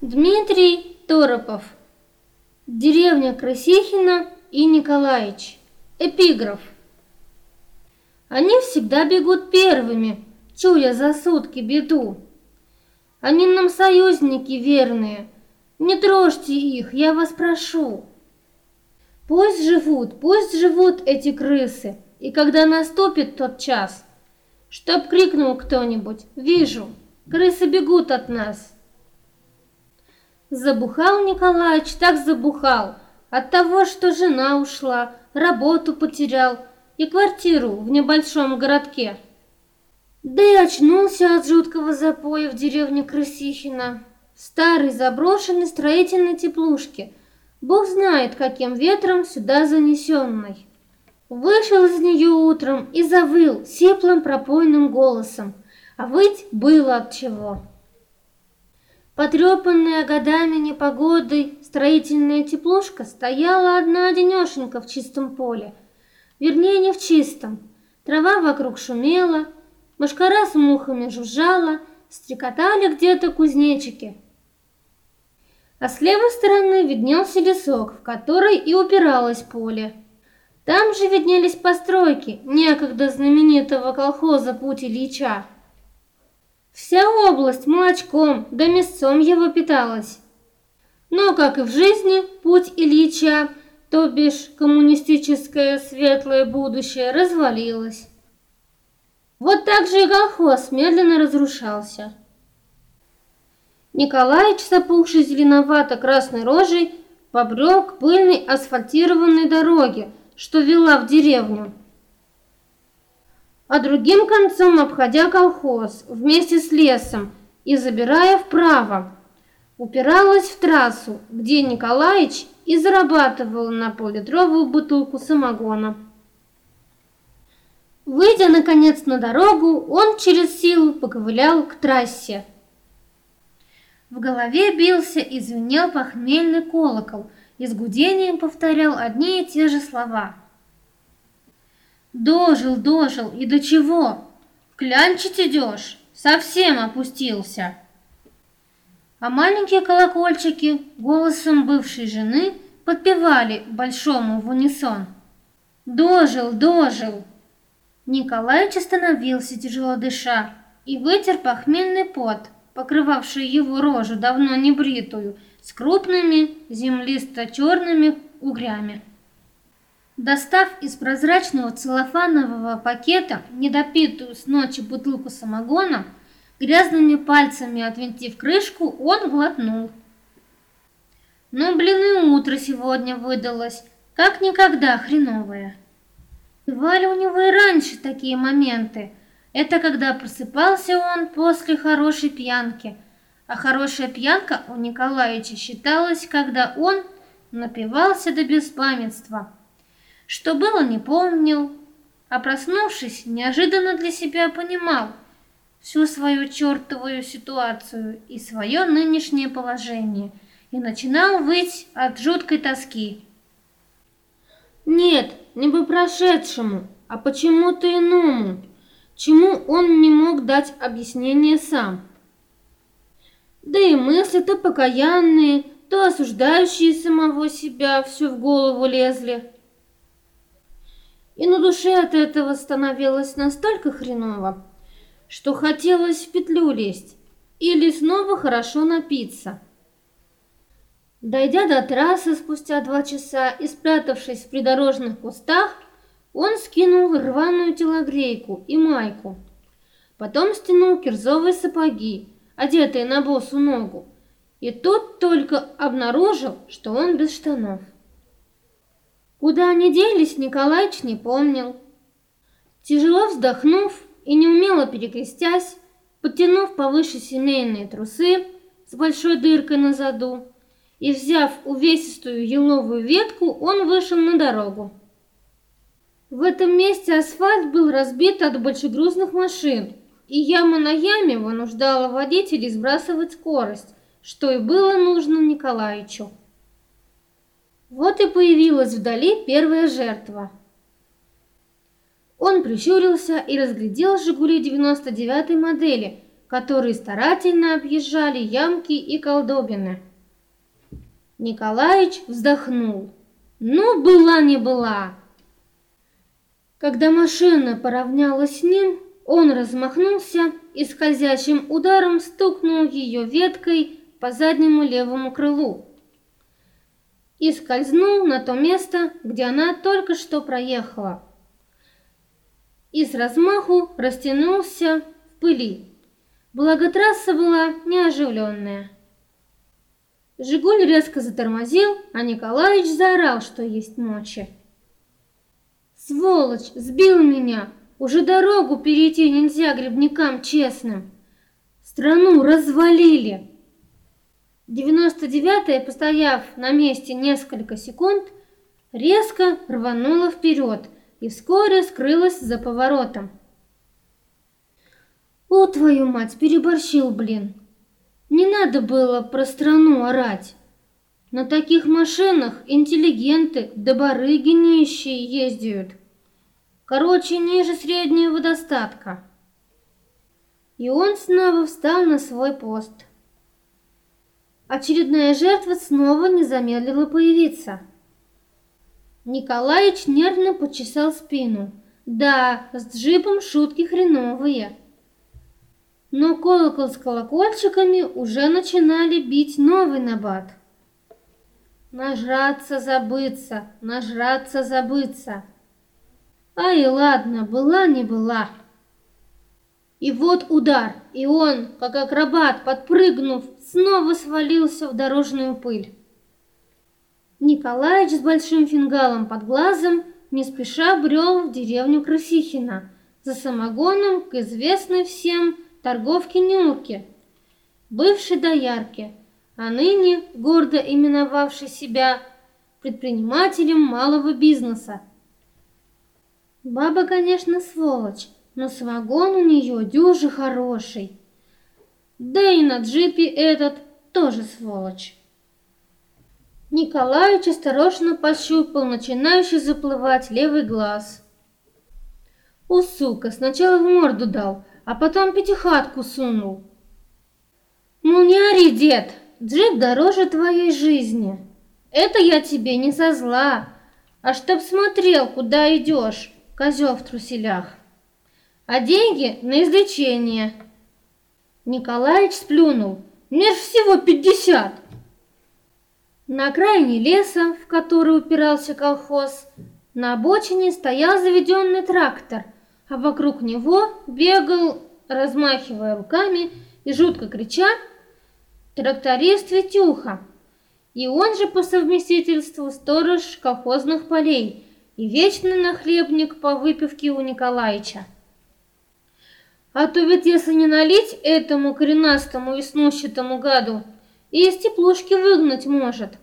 Дмитрий Торопов. Деревня Крысихина и Николаевич. Эпиграф. Они всегда бегут первыми, чуя за сутки беду. Они нам союзники верные, не трожьте их, я вас прошу. Пусть живут, пусть живут эти крысы, и когда наступит тот час, чтоб крикнул кто-нибудь, вижу, крысы бегут от нас. Забухал Николаевич, так забухал, от того, что жена ушла, работу потерял и квартиру в небольшом городке. Да и очнулся от жуткого запоя в деревне Крысихина, старой заброшенной строительной теплушке, бог знает каким ветром сюда занесенной. Вышел из нее утром и завыл сеплым пропойным голосом, а выть было от чего. Потрепанная годами непогодой строительная теплушка стояла одна-одинешенька в чистом поле. Вернее, не в чистом. Трава вокруг шумела, мошкара с мухами жужжала, стрекотали где-то кузнечики. А с левой стороны виднелся лесок, в который и упиралось поле. Там же виднелись постройки некогда знаменитого колхоза «Путь Ильича». Вся область молочком да мясцом его питалась. Но, как и в жизни, путь Ильича, то бишь коммунистическое светлое будущее, развалилось. Вот так же и колхоз медленно разрушался. Николаич, запухший зеленовато-красной рожей, побрел к пыльной асфальтированной дороге, что вела в деревню а другим концом обходя колхоз вместе с лесом и забирая вправо. Упиралась в трассу, где Николаич и зарабатывал на поллитровую бутылку самогона. Выйдя, наконец, на дорогу, он через силу поковылял к трассе. В голове бился и звенел похмельный колокол и с гудением повторял одни и те же слова – Дожил, дожил, и до чего? Клянчить идешь? Совсем опустился. А маленькие колокольчики голосом бывшей жены подпевали большому в унисон. Дожил, дожил. Николаевич остановился, тяжело дыша, и вытер похмельный пот, покрывавший его рожу, давно не бритую, с крупными землисто-черными угрями. Достав из прозрачного целлофанового пакета недопитую с ночи бутылку самогона, грязными пальцами отвинтив крышку, он глотнул. Ну, блин, и утро сегодня выдалось, как никогда хреновое. Бывали у него и раньше такие моменты. Это когда просыпался он после хорошей пьянки. А хорошая пьянка у Николаевича считалась, когда он напивался до беспамятства – что было, не помнил, а проснувшись, неожиданно для себя понимал всю свою чертовую ситуацию и свое нынешнее положение и начинал выть от жуткой тоски. Нет, не по прошедшему, а почему-то иному, чему он не мог дать объяснение сам. Да и мысли то покаянные, то осуждающие самого себя все в голову лезли и на душе от этого становилось настолько хреново, что хотелось в петлю лезть или снова хорошо напиться. Дойдя до трассы спустя два часа и спрятавшись в придорожных кустах, он скинул рваную телогрейку и майку. Потом стянул кирзовые сапоги, одетые на босу ногу, и тут только обнаружил, что он без штанов. Куда они делись, Николаич не помнил. Тяжело вздохнув и неумело перекрестясь, подтянув повыше семейные трусы с большой дыркой на заду и взяв увесистую еловую ветку, он вышел на дорогу. В этом месте асфальт был разбит от большегрузных машин, и яма на яме вынуждала водителей сбрасывать скорость, что и было нужно Николаевичу. Вот и появилась вдали первая жертва. Он прищурился и разглядел «Жигули» 99-й модели, которые старательно объезжали ямки и колдобины. Николаич вздохнул. Ну, была не была. Когда машина поравнялась с ним, он размахнулся и скользящим ударом стукнул ее веткой по заднему левому крылу и скользнул на то место, где она только что проехала. И с размаху растянулся в пыли. Благо трасса была неоживленная. Жигуль резко затормозил, а Николаевич заорал, что есть мочи. «Сволочь! Сбил меня! Уже дорогу перейти нельзя грибникам честным! Страну развалили!» 99-я, постояв на месте несколько секунд, резко рванула вперед и вскоре скрылась за поворотом. «О, твою мать, переборщил, блин! Не надо было про страну орать! На таких машинах интеллигенты да барыги нищие ездят. Короче, ниже среднего достатка». И он снова встал на свой пост. Очередная жертва снова не замедлила появиться. Николаич нервно почесал спину. Да, с джипом шутки хреновые. Но колокол с колокольчиками уже начинали бить новый набат. Нажраться, забыться, нажраться, забыться. Ай, ладно, была не была. И вот удар, и он, как акробат, подпрыгнув, снова свалился в дорожную пыль. Николаич с большим фингалом под глазом не спеша брел в деревню Красихина за самогоном к известной всем торговке Нюрке, бывшей доярке, а ныне гордо именовавшей себя предпринимателем малого бизнеса. Баба, конечно, сволочь, но самогон у нее дюжи хороший. Да и на джипе этот тоже сволочь. Николаевич осторожно пощупал начинающий заплывать левый глаз. У сука, сначала в морду дал, а потом пятихатку сунул. Мол, не ори, дед, джип дороже твоей жизни. Это я тебе не со зла, а чтоб смотрел, куда идешь, козел в труселях а деньги на излечение. Николаевич сплюнул. Мне ж всего пятьдесят. На окраине леса, в который упирался колхоз, на обочине стоял заведенный трактор, а вокруг него бегал, размахивая руками и жутко крича, тракторист Витюха. И он же по совместительству сторож колхозных полей и вечный нахлебник по выпивке у Николаевича. А то ведь если не налить этому коренастому и снущатому гаду, и из теплушки выгнать может,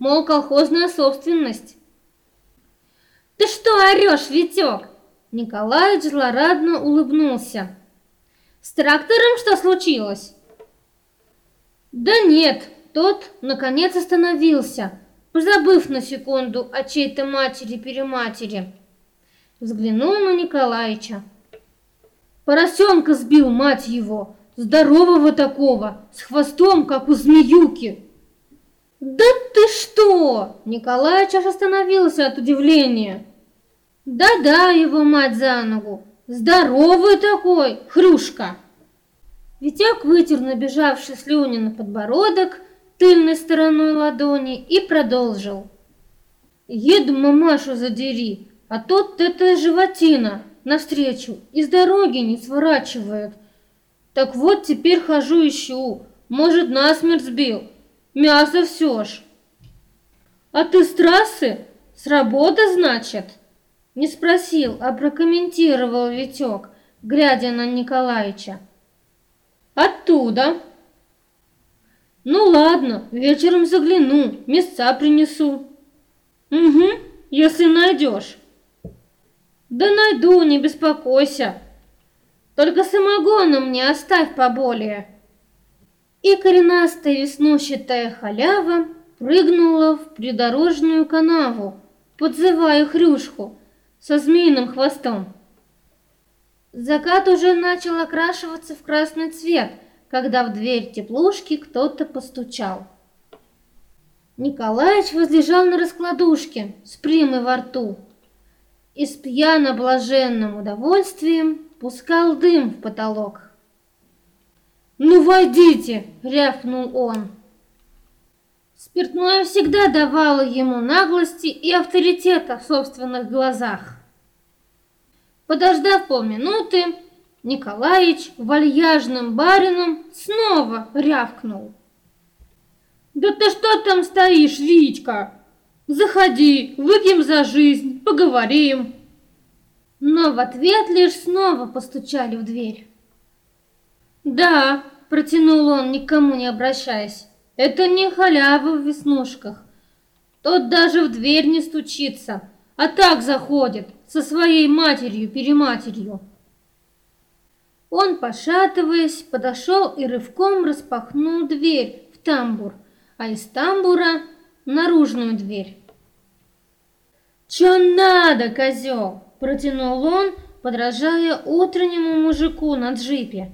мол, колхозная собственность. «Ты что орешь, Витек?» Николаевич злорадно улыбнулся. «С трактором что случилось?» «Да нет, тот, наконец, остановился, позабыв на секунду о чьей-то матери-перематери. Взглянул на Николаевича. Поросенка сбил, мать его, здорового такого, с хвостом, как у змеюки. «Да ты что?» Николай аж остановился от удивления. «Да-да, его мать за ногу, здоровый такой, хрюшка!» Витек вытер набежавший слюни на подбородок тыльной стороной ладони и продолжил. «Еду мамашу задери, а тот это животина, навстречу, из дороги не сворачивает. Так вот теперь хожу ищу, может насмерть сбил, мясо все ж. А ты с трассы? С работы, значит? Не спросил, а прокомментировал Витек, глядя на Николаевича. Оттуда. Ну ладно, вечером загляну, места принесу. Угу, если найдешь. Да найду, не беспокойся. Только самогоном мне оставь поболее. И коренастая веснущатая халява прыгнула в придорожную канаву, подзывая хрюшку со змеиным хвостом. Закат уже начал окрашиваться в красный цвет, когда в дверь теплушки кто-то постучал. Николаевич возлежал на раскладушке с примой во рту и с пьяно-блаженным удовольствием пускал дым в потолок. «Ну, войдите!» — рявкнул он. Спиртное всегда давало ему наглости и авторитета в собственных глазах. Подождав полминуты, Николаич вальяжным барином снова рявкнул. «Да ты что там стоишь, Витька? Заходи, выпьем за жизнь, поговорим!» Но в ответ лишь снова постучали в дверь. «Да», — протянул он, никому не обращаясь, — «это не халява в веснушках. Тот даже в дверь не стучится, а так заходит, со своей матерью-перематерью». Он, пошатываясь, подошел и рывком распахнул дверь в тамбур, а из тамбура — наружную дверь. «Чё надо, козел?» — протянул он, подражая утреннему мужику на джипе,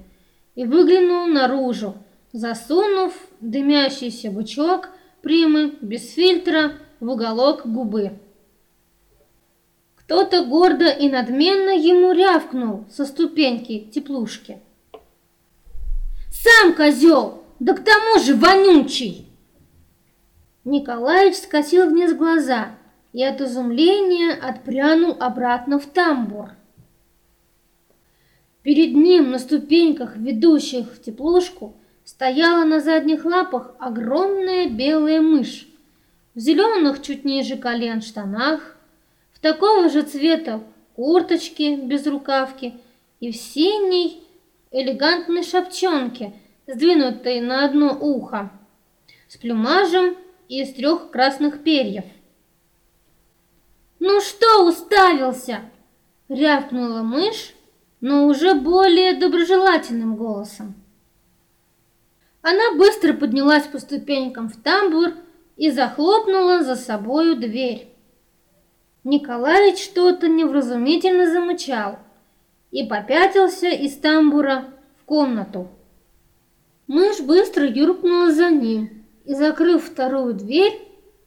и выглянул наружу, засунув дымящийся бычок примы без фильтра в уголок губы. Кто-то гордо и надменно ему рявкнул со ступеньки теплушки. «Сам козел! Да к тому же вонючий!» Николаевич скосил вниз глаза и от изумления отпрянул обратно в тамбур. Перед ним на ступеньках, ведущих в теплушку, стояла на задних лапах огромная белая мышь в зеленых чуть ниже колен штанах, в такого же цвета курточке без рукавки и в синей элегантной шапчонке, сдвинутой на одно ухо, с плюмажем из трех красных перьев. «Ну что уставился?» — рявкнула мышь, но уже более доброжелательным голосом. Она быстро поднялась по ступенькам в тамбур и захлопнула за собою дверь. Николаевич что-то невразумительно замычал и попятился из тамбура в комнату. Мышь быстро юркнула за ним и, закрыв вторую дверь,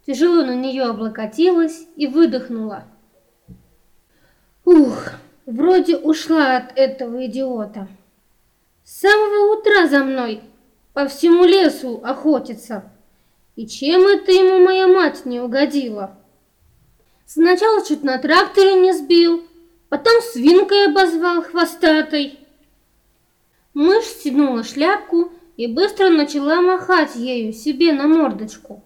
тяжело на нее облокотилась и выдохнула. Ух, Вроде ушла от этого идиота. С самого утра за мной по всему лесу охотится. И чем это ему моя мать не угодила? Сначала чуть на тракторе не сбил, потом свинкой обозвал хвостатой. Мышь стянула шляпку и быстро начала махать ею себе на мордочку.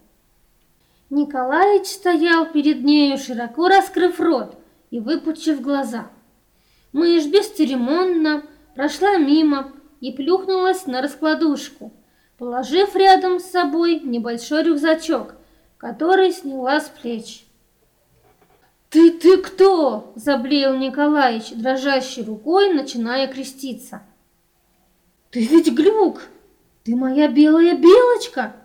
Николаевич стоял перед нею, широко раскрыв рот и выпучив глаза. Мышь бесцеремонно прошла мимо и плюхнулась на раскладушку, положив рядом с собой небольшой рюкзачок, который сняла с плеч. «Ты, ты кто?» – заблеял Николаевич, дрожащей рукой, начиная креститься. «Ты ведь глюк! Ты моя белая белочка!»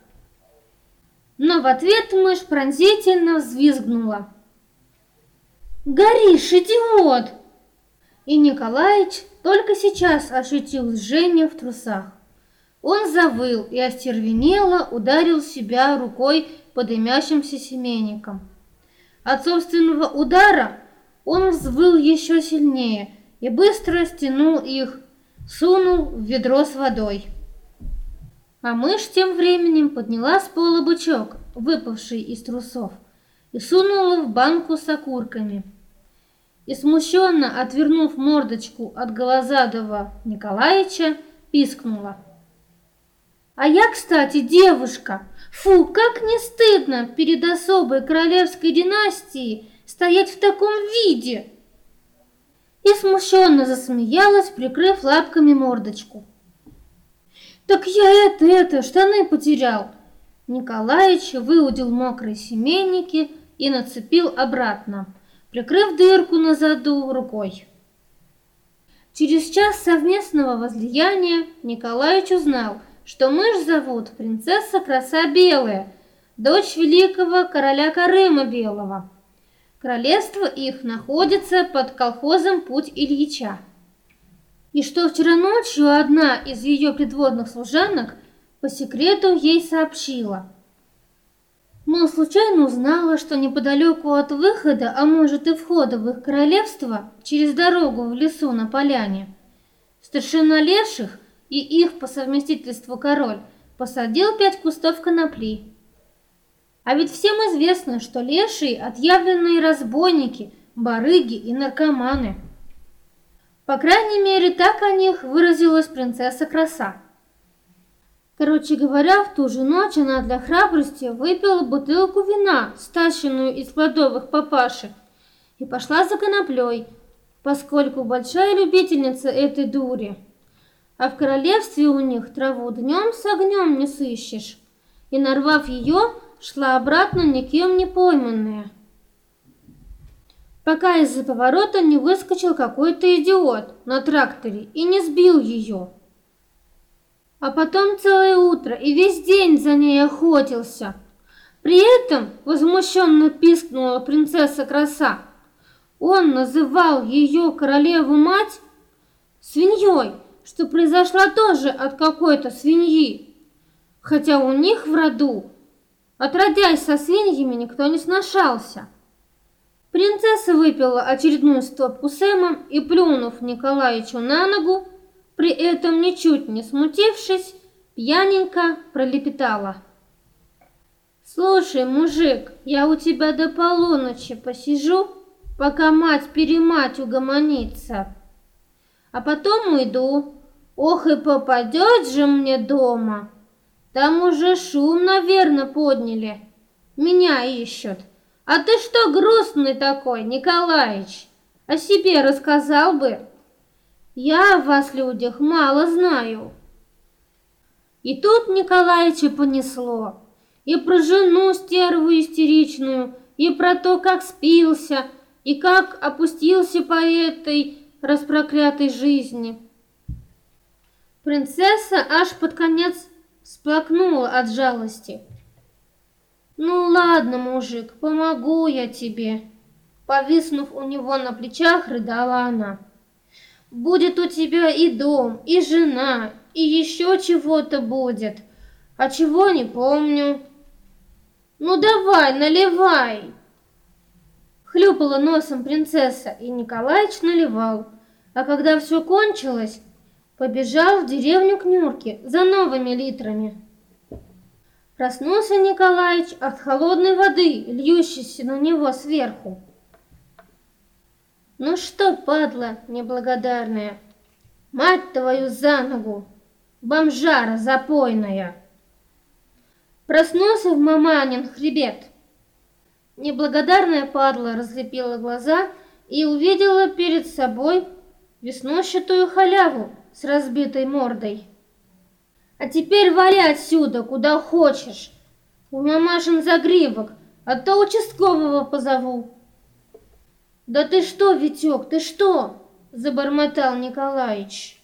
Но в ответ мышь пронзительно взвизгнула. «Горишь, идиот!» И Николаич только сейчас ощутил жжение в трусах. Он завыл и остервенело ударил себя рукой по дымящимся семейникам. От собственного удара он взвыл еще сильнее и быстро стянул их, сунул в ведро с водой. А мышь тем временем подняла с пола бычок, выпавший из трусов, и сунула в банку с окурками – и, смущенно отвернув мордочку от голозадого Николаевича, пискнула. «А я, кстати, девушка! Фу, как не стыдно перед особой королевской династией стоять в таком виде!» И смущенно засмеялась, прикрыв лапками мордочку. «Так я это, это, штаны потерял!» Николаевич выудил мокрые семейники и нацепил обратно – прикрыв дырку на заду рукой. Через час совместного возлияния Николаевич узнал, что мышь зовут принцесса Краса Белая, дочь великого короля Карыма Белого. Королевство их находится под колхозом Путь Ильича. И что вчера ночью одна из ее придворных служанок по секрету ей сообщила. Мол, случайно узнала, что неподалеку от выхода, а может и входа в их королевство, через дорогу в лесу на поляне, старшина леших и их по совместительству король посадил пять кустов конопли. А ведь всем известно, что лешие – отъявленные разбойники, барыги и наркоманы. По крайней мере, так о них выразилась принцесса Краса. Короче говоря, в ту же ночь она для храбрости выпила бутылку вина, стащенную из кладовых папаши, и пошла за коноплей, поскольку большая любительница этой дури. А в королевстве у них траву днем с огнем не сыщешь. И нарвав ее, шла обратно никем не пойманная. Пока из-за поворота не выскочил какой-то идиот на тракторе и не сбил ее. А потом целое утро и весь день за ней охотился. При этом возмущенно пискнула принцесса Краса. Он называл ее королеву-мать свиньей, что произошла тоже от какой-то свиньи. Хотя у них в роду Отродясь со свиньями, никто не сношался. Принцесса выпила очередную стопку Сэма и, плюнув Николаевичу на ногу, при этом ничуть не смутившись, пьяненько пролепетала. «Слушай, мужик, я у тебя до полуночи посижу, пока мать-перемать угомонится. А потом уйду. Ох и попадет же мне дома!» Там уже шум, наверное, подняли. Меня ищут. А ты что грустный такой, Николаич? О себе рассказал бы. Я о вас, людях, мало знаю. И тут Николаича понесло. И про жену стерву истеричную, и про то, как спился, и как опустился по этой распроклятой жизни. Принцесса аж под конец Сплакнула от жалости. «Ну ладно, мужик, помогу я тебе!» Повиснув у него на плечах, рыдала она. «Будет у тебя и дом, и жена, и еще чего-то будет, а чего не помню». «Ну давай, наливай!» Хлюпала носом принцесса, и Николаич наливал. А когда все кончилось, побежал в деревню к Нюрке за новыми литрами. Проснулся Николаич от холодной воды, льющейся на него сверху. «Ну что, падла неблагодарная, мать твою за ногу, бомжара запойная!» Проснулся в маманин хребет. Неблагодарная падла разлепила глаза и увидела перед собой веснущатую халяву, с разбитой мордой. А теперь вали отсюда, куда хочешь. У мамашин загривок, а то участкового позову. Да ты что, Витек, ты что? Забормотал Николаевич.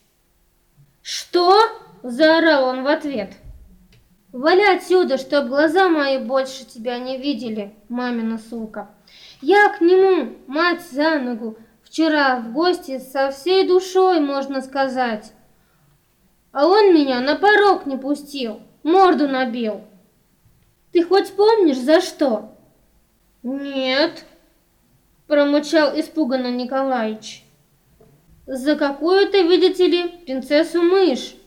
Что? Заорал он в ответ. Вали отсюда, чтоб глаза мои больше тебя не видели, мамина сука. Я к нему, мать за ногу, Вчера в гости со всей душой, можно сказать. А он меня на порог не пустил, морду набил. Ты хоть помнишь, за что? Нет, промычал испуганно Николаевич. За какую-то, видите ли, принцессу-мышь.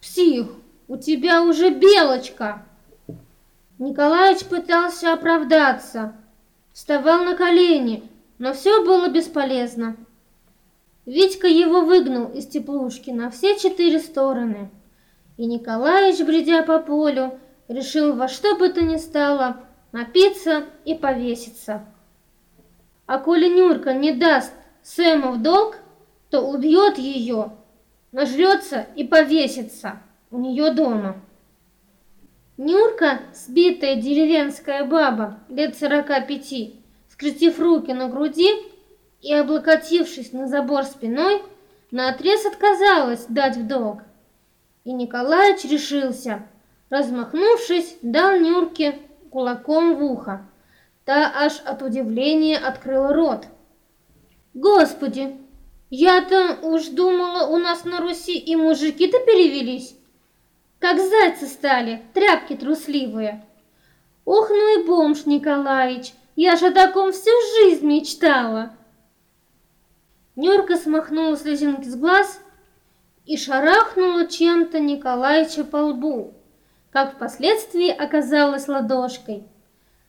Псих, у тебя уже белочка. Николаевич пытался оправдаться, вставал на колени, но все было бесполезно. Витька его выгнал из теплушки на все четыре стороны. И Николаевич, бредя по полю, решил во что бы то ни стало напиться и повеситься. А коли Нюрка не даст Сэму в долг, то убьет ее, нажрется и повесится у нее дома. Нюрка, сбитая деревенская баба лет сорока пяти, скрестив руки на груди и облокотившись на забор спиной, наотрез отказалась дать в долг. И Николаевич решился, размахнувшись, дал Нюрке кулаком в ухо. Та аж от удивления открыла рот. «Господи, Я-то уж думала, у нас на Руси и мужики-то перевелись. Как зайцы стали, тряпки трусливые. Ох, ну и бомж Николаич, я же о таком всю жизнь мечтала. Нюрка смахнула слезинки с глаз и шарахнула чем-то Николаича по лбу, как впоследствии оказалось ладошкой.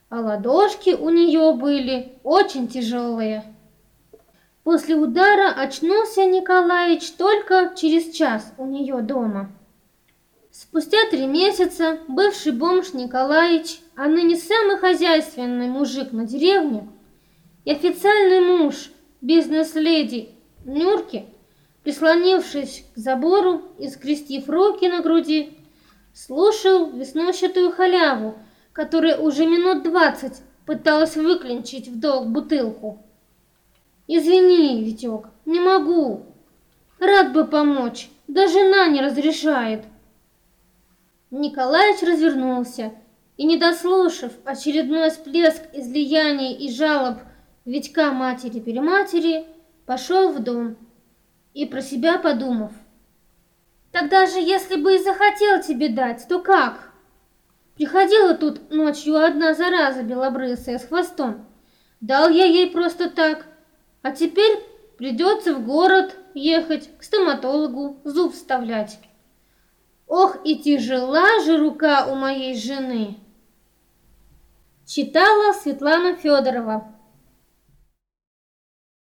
А ладошки у нее были очень тяжелые. После удара очнулся Николаич только через час у нее дома. Спустя три месяца бывший бомж Николаич, а ныне самый хозяйственный мужик на деревне, и официальный муж бизнес-леди Нюрки, прислонившись к забору и скрестив руки на груди, слушал веснущатую халяву, которая уже минут двадцать пыталась выклинчить в долг бутылку. Извини, Витек, не могу. Рад бы помочь, да жена не разрешает. Николаевич развернулся и, не дослушав очередной всплеск излияний и жалоб Витька матери-перематери, пошел в дом и про себя подумав. Тогда же, если бы и захотел тебе дать, то как? Приходила тут ночью одна зараза белобрысая с хвостом. Дал я ей просто так, а теперь придется в город ехать к стоматологу, зуб вставлять. Ох, и тяжела же рука у моей жены. Читала Светлана Федорова.